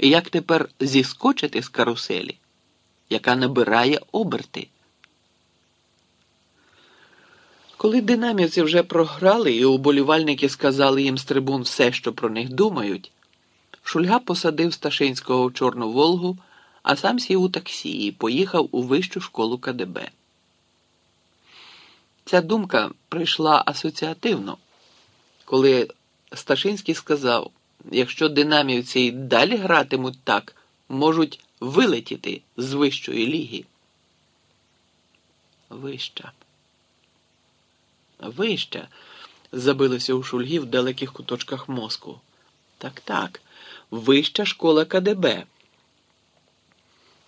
І як тепер зіскочити з каруселі, яка набирає оберти? Коли динамівці вже програли і уболівальники сказали їм з трибун все, що про них думають, Шульга посадив Сташинського в Чорну Волгу, а сам сів у таксі і поїхав у вищу школу КДБ. Ця думка прийшла асоціативно, коли Сташинський сказав, якщо динамівці й далі гратимуть так, можуть вилетіти з вищої ліги. Вища. Вища, забилося у шульгі в далеких куточках мозку. Так, так, вища школа КДБ.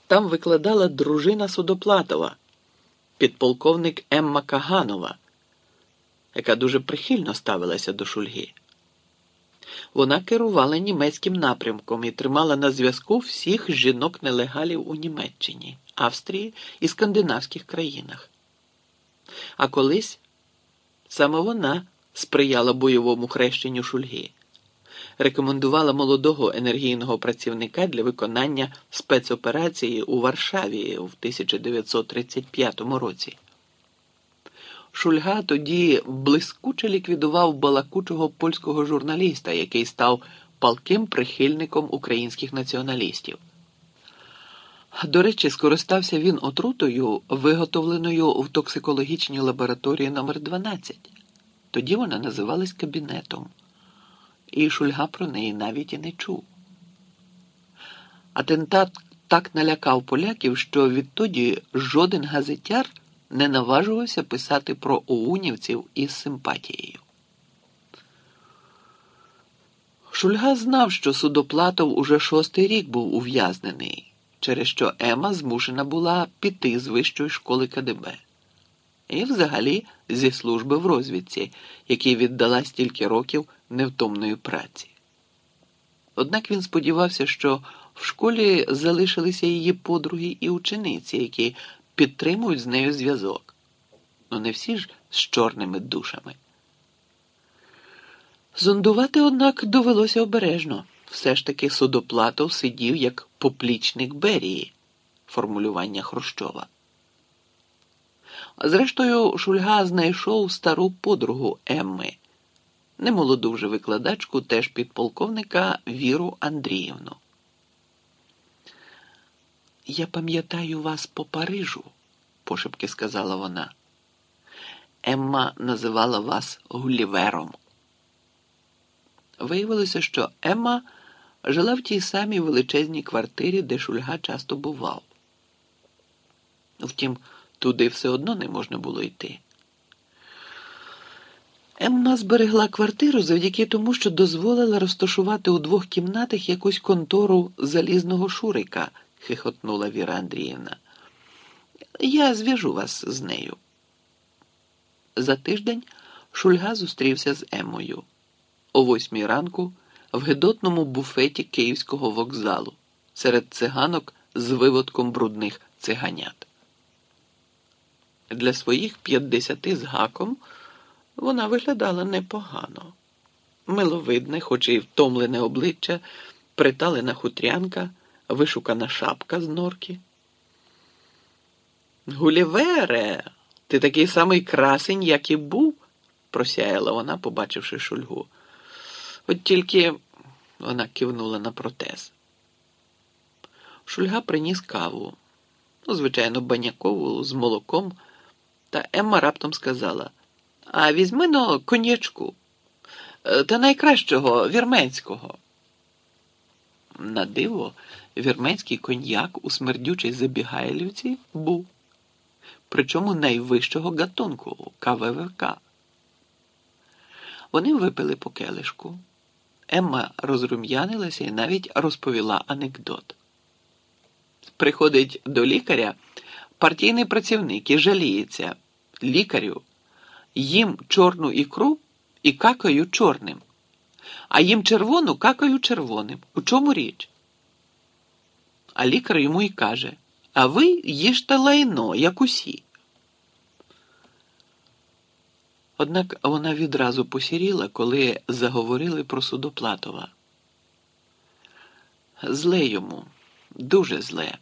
Там викладала дружина Судоплатова, підполковник Емма Каганова, яка дуже прихильно ставилася до шульги. Вона керувала німецьким напрямком і тримала на зв'язку всіх жінок-нелегалів у Німеччині, Австрії і скандинавських країнах. А колись саме вона сприяла бойовому хрещенню шульги, рекомендувала молодого енергійного працівника для виконання спецоперації у Варшаві в 1935 році. Шульга тоді блискуче ліквідував балакучого польського журналіста, який став палким прихильником українських націоналістів. До речі, скористався він отрутою, виготовленою в токсикологічній лабораторії номер 12 Тоді вона називалась кабінетом, і Шульга про неї навіть і не чув. Атентат так налякав поляків, що відтоді жоден газетяр не наважувався писати про оунівців із симпатією. Шульга знав, що Судоплатов уже шостий рік був ув'язнений, через що Ема змушена була піти з вищої школи КДБ. І, взагалі, зі служби в розвідці, якій віддала стільки років невтомної праці. Однак він сподівався, що в школі залишилися її подруги і учениці, які підтримують з нею зв'язок. Ну не всі ж з чорними душами. Зондувати, однак, довелося обережно. Все ж таки судоплатов сидів як поплічник Берії, формулювання Хрущова. Зрештою, Шульга знайшов стару подругу Емми, немолоду вже викладачку, теж підполковника Віру Андріївну. Я пам'ятаю вас по Парижу, пошепки сказала вона. Емма називала вас Гулівером. Виявилося, що Емма жила в тій самій величезній квартирі, де Шульга часто бував. Втім, туди все одно не можна було йти. Емма зберегла квартиру завдяки тому, що дозволила розташувати у двох кімнатах якусь контору залізного шурика, хихотнула Віра Андріївна. Я зв'яжу вас з нею. За тиждень Шульга зустрівся з Емою о восьмій ранку в гидотному буфеті Київського вокзалу серед циганок з виводком брудних циганят. Для своїх п'ятдесяти з гаком вона виглядала непогано. Миловидне, хоч і втомлене обличчя, приталена хутрянка, вишукана шапка з норки. Гулівере, ти такий самий красень, як і був, просяяла вона, побачивши шульгу. От тільки вона кивнула на протез. Шульга приніс каву, ну, звичайно, банякову з молоком, та Емма раптом сказала: А візьми но конячку, е, та найкращого вірменського. На диво, вірменський коньяк у смердючій забігайлівці був, причому найвищого гатунку КВВК. Вони випили по келишку. Емма розрум'янилася і навіть розповіла анекдот. Приходить до лікаря партійний працівник і жаліється лікарю, їм чорну ікру і какаю чорним, а їм червону какаю червоним. У чому річ? А лікар йому й каже: А ви їжте лайно, як усі. Однак вона відразу посіріла, коли заговорили про Судоплатова. Зле йому, дуже зле.